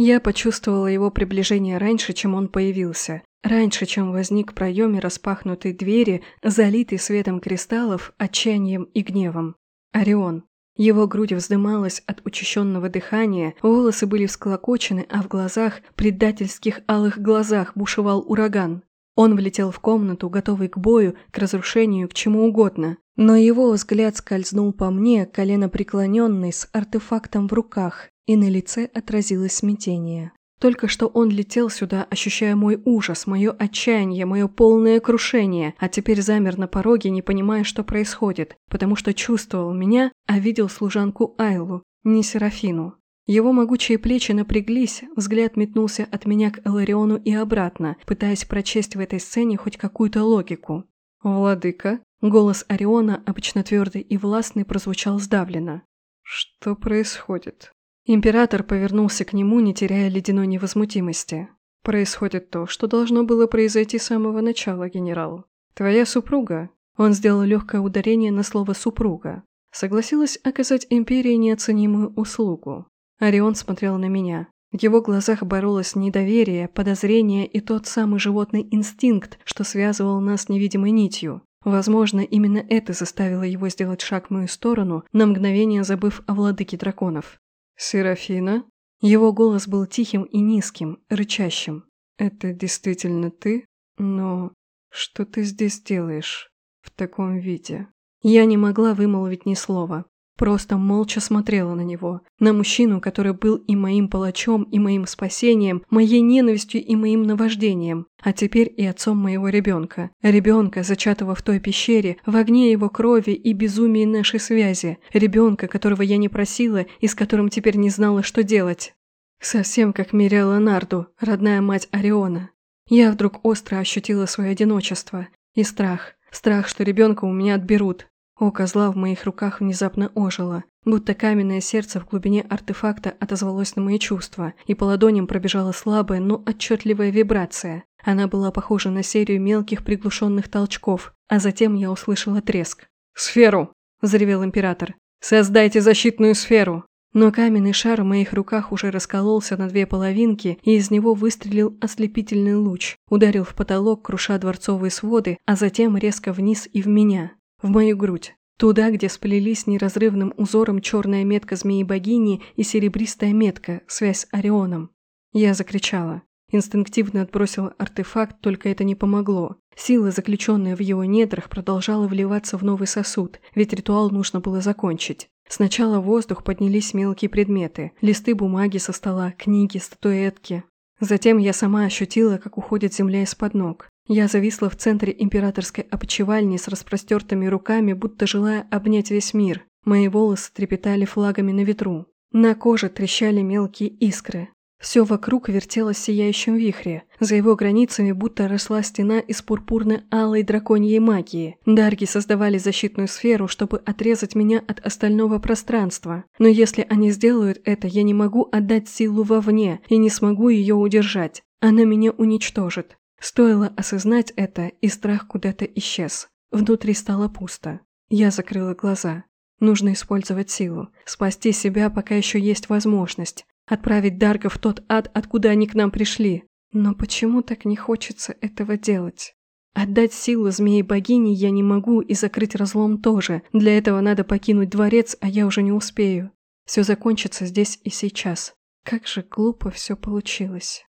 Я почувствовала его приближение раньше, чем он появился. Раньше, чем возник в проеме распахнутой двери, залитый светом кристаллов, отчаянием и гневом. Орион. Его грудь вздымалась от учащенного дыхания, волосы были всклокочены, а в глазах, предательских алых глазах, бушевал ураган. Он влетел в комнату, готовый к бою, к разрушению, к чему угодно. Но его взгляд скользнул по мне, колено преклоненный, с артефактом в руках, и на лице отразилось смятение. Только что он летел сюда, ощущая мой ужас, мое отчаяние, мое полное крушение, а теперь замер на пороге, не понимая, что происходит, потому что чувствовал меня, а видел служанку Айлу, не Серафину. Его могучие плечи напряглись, взгляд метнулся от меня к Элариону и обратно, пытаясь прочесть в этой сцене хоть какую-то логику. «Владыка?» Голос Ориона, обычно твердый и властный, прозвучал сдавленно. «Что происходит?» Император повернулся к нему, не теряя ледяной невозмутимости. «Происходит то, что должно было произойти с самого начала, генерал. Твоя супруга...» Он сделал легкое ударение на слово «супруга». Согласилась оказать Империи неоценимую услугу. Орион смотрел на меня. В его глазах боролось недоверие, подозрение и тот самый животный инстинкт, что связывал нас невидимой нитью. Возможно, именно это заставило его сделать шаг в мою сторону, на мгновение забыв о владыке драконов. «Серафина?» Его голос был тихим и низким, рычащим. «Это действительно ты? Но что ты здесь делаешь в таком виде?» Я не могла вымолвить ни слова. Просто молча смотрела на него, на мужчину, который был и моим палачом, и моим спасением, моей ненавистью и моим наваждением, а теперь и отцом моего ребенка. Ребенка, зачатого в той пещере, в огне его крови и безумии нашей связи. Ребенка, которого я не просила и с которым теперь не знала, что делать. Совсем как Мириа Нарду, родная мать Ориона. Я вдруг остро ощутила свое одиночество и страх. Страх, что ребенка у меня отберут, Око зла в моих руках внезапно ожило, будто каменное сердце в глубине артефакта отозвалось на мои чувства, и по ладоням пробежала слабая, но отчетливая вибрация. Она была похожа на серию мелких приглушенных толчков, а затем я услышала треск. «Сферу!» – взревел император. «Создайте защитную сферу!» Но каменный шар в моих руках уже раскололся на две половинки, и из него выстрелил ослепительный луч, ударил в потолок, круша дворцовые своды, а затем резко вниз и в меня в мою грудь. Туда, где сплелись неразрывным узором черная метка змеи-богини и серебристая метка, связь с Орионом. Я закричала. Инстинктивно отбросила артефакт, только это не помогло. Сила, заключенная в его недрах, продолжала вливаться в новый сосуд, ведь ритуал нужно было закончить. Сначала в воздух поднялись мелкие предметы, листы бумаги со стола, книги, статуэтки. Затем я сама ощутила, как уходит земля из-под ног. Я зависла в центре императорской опочивальни с распростертыми руками, будто желая обнять весь мир. Мои волосы трепетали флагами на ветру. На коже трещали мелкие искры. Все вокруг вертелось в сияющем вихре. За его границами будто росла стена из пурпурно-алой драконьей магии. Дарги создавали защитную сферу, чтобы отрезать меня от остального пространства. Но если они сделают это, я не могу отдать силу вовне и не смогу ее удержать. Она меня уничтожит. Стоило осознать это, и страх куда-то исчез. Внутри стало пусто. Я закрыла глаза. Нужно использовать силу, спасти себя, пока еще есть возможность, отправить Дарга в тот ад, откуда они к нам пришли. Но почему так не хочется этого делать? Отдать силу змеи-богини я не могу и закрыть разлом тоже. Для этого надо покинуть дворец, а я уже не успею. Все закончится здесь и сейчас. Как же глупо все получилось.